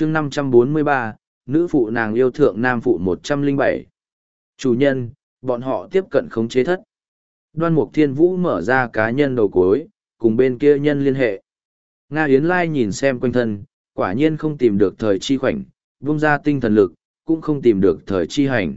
chương 543, nữ phụ nàng yêu thượng nam phụ 107. Chủ nhân, bọn họ tiếp cận khống chế thất. Đoan Mục Thiên Vũ mở ra cá nhân đầu cuối, cùng bên kia nhân liên hệ. Nga Yến Lai nhìn xem quanh thân, quả nhiên không tìm được thời chi khoảnh, vung ra tinh thần lực, cũng không tìm được thời chi hành.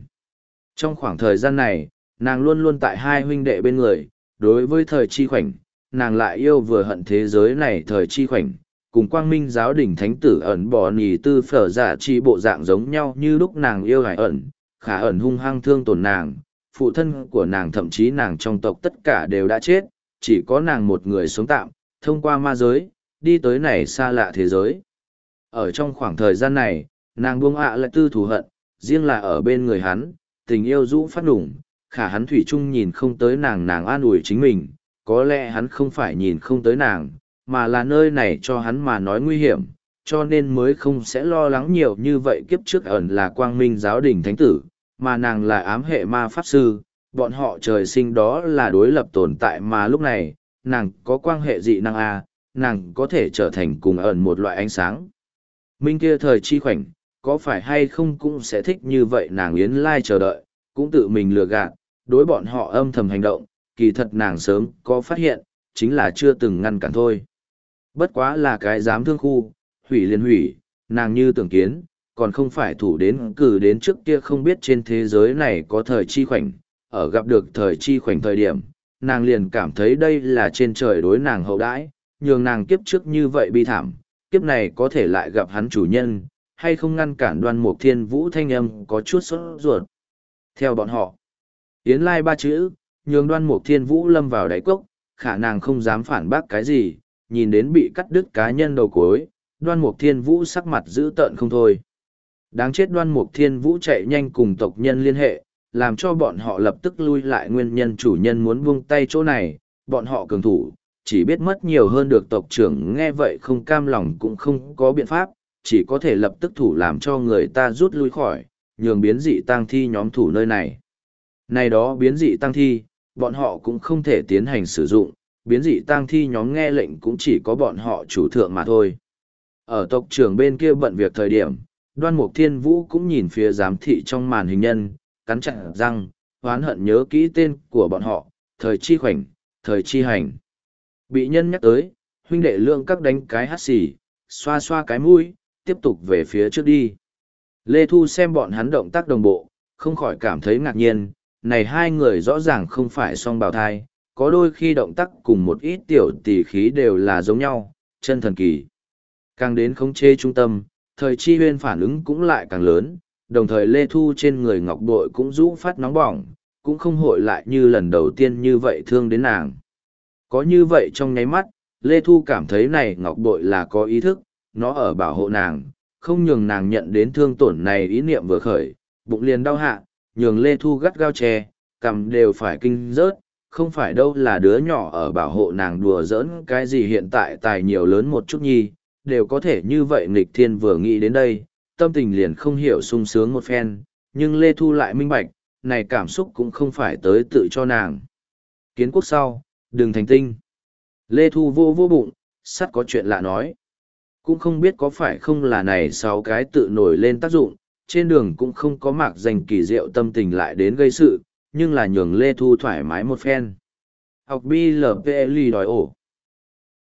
Trong khoảng thời gian này, nàng luôn luôn tại hai huynh đệ bên người, đối với thời chi khoảnh, nàng lại yêu vừa hận thế giới này thời chi khoảnh, cùng quang minh giáo đỉnh thánh tử ẩn bỏ nì tư phở giả chi bộ dạng giống nhau như lúc nàng yêu hải ẩn, khả ẩn hung hăng thương tổn nàng, phụ thân của nàng thậm chí nàng trong tộc tất cả đều đã chết, chỉ có nàng một người sống tạm, thông qua ma giới, đi tới này xa lạ thế giới. Ở trong khoảng thời gian này, nàng buông ạ lại tư thù hận, riêng là ở bên người hắn, tình yêu rũ phát đủng, khả hắn thủy chung nhìn không tới nàng nàng an ủi chính mình, có lẽ hắn không phải nhìn không tới nàng, mà là nơi này cho hắn mà nói nguy hiểm, cho nên mới không sẽ lo lắng nhiều như vậy kiếp trước ẩn là quang minh giáo đình thánh tử, mà nàng là ám hệ ma pháp sư, bọn họ trời sinh đó là đối lập tồn tại mà lúc này, nàng có quan hệ dị năng A, nàng có thể trở thành cùng ẩn một loại ánh sáng. Minh kia thời chi khoảnh, có phải hay không cũng sẽ thích như vậy nàng yến lai chờ đợi, cũng tự mình lừa gạt, đối bọn họ âm thầm hành động, kỳ thật nàng sớm có phát hiện, chính là chưa từng ngăn cản thôi. Bất quá là cái dám thương khu, hủy liền hủy, nàng như tưởng kiến, còn không phải thủ đến cử đến trước kia không biết trên thế giới này có thời chi khoảnh, ở gặp được thời chi khoảnh thời điểm, nàng liền cảm thấy đây là trên trời đối nàng hậu đãi, nhường nàng kiếp trước như vậy bi thảm, kiếp này có thể lại gặp hắn chủ nhân, hay không ngăn cản đoan mục thiên vũ thanh âm có chút sốt ruột. Theo bọn họ, Yến Lai ba chữ, nhường đoan mục thiên vũ lâm vào đáy cốc, khả năng không dám phản bác cái gì, nhìn đến bị cắt đứt cá nhân đầu cuối, đoan mục thiên vũ sắc mặt dữ tợn không thôi. Đáng chết đoan mục thiên vũ chạy nhanh cùng tộc nhân liên hệ, làm cho bọn họ lập tức lui lại nguyên nhân chủ nhân muốn buông tay chỗ này, bọn họ cường thủ, chỉ biết mất nhiều hơn được tộc trưởng nghe vậy không cam lòng cũng không có biện pháp, chỉ có thể lập tức thủ làm cho người ta rút lui khỏi, nhường biến dị tăng thi nhóm thủ nơi này. Này đó biến dị tăng thi, bọn họ cũng không thể tiến hành sử dụng, biến dị tang thi nhóm nghe lệnh cũng chỉ có bọn họ chủ thượng mà thôi. Ở tộc trưởng bên kia bận việc thời điểm, đoan mục thiên vũ cũng nhìn phía giám thị trong màn hình nhân, cắn chặt răng, hoán hận nhớ kỹ tên của bọn họ, thời chi khoảnh, thời chi hành. Bị nhân nhắc tới, huynh đệ lượng các đánh cái hát xì, xoa xoa cái mũi, tiếp tục về phía trước đi. Lê Thu xem bọn hắn động tác đồng bộ, không khỏi cảm thấy ngạc nhiên, này hai người rõ ràng không phải song bào thai, có đôi khi động tác cùng một ít tiểu tỷ khí đều là giống nhau, chân thần kỳ. Càng đến khống chế trung tâm, thời chi huyên phản ứng cũng lại càng lớn, đồng thời Lê Thu trên người ngọc bội cũng rũ phát nóng bỏng, cũng không hội lại như lần đầu tiên như vậy thương đến nàng. Có như vậy trong nháy mắt, Lê Thu cảm thấy này ngọc bội là có ý thức, nó ở bảo hộ nàng, không nhường nàng nhận đến thương tổn này ý niệm vừa khởi, bụng liền đau hạ, nhường Lê Thu gắt gao che, cầm đều phải kinh rớt, không phải đâu là đứa nhỏ ở bảo hộ nàng đùa giỡn cái gì hiện tại tài nhiều lớn một chút nhi, đều có thể như vậy nghịch thiên vừa nghĩ đến đây, tâm tình liền không hiểu sung sướng một phen, nhưng Lê Thu lại minh bạch, này cảm xúc cũng không phải tới tự cho nàng. Kiến quốc sau, đừng thành tinh. Lê Thu vô vô bụng, sắt có chuyện lạ nói. Cũng không biết có phải không là này sáu cái tự nổi lên tác dụng, trên đường cũng không có mạc dành kỳ diệu tâm tình lại đến gây sự, nhưng là nhường Lê Thu thoải mái một phen. Học BLPL đòi ổ.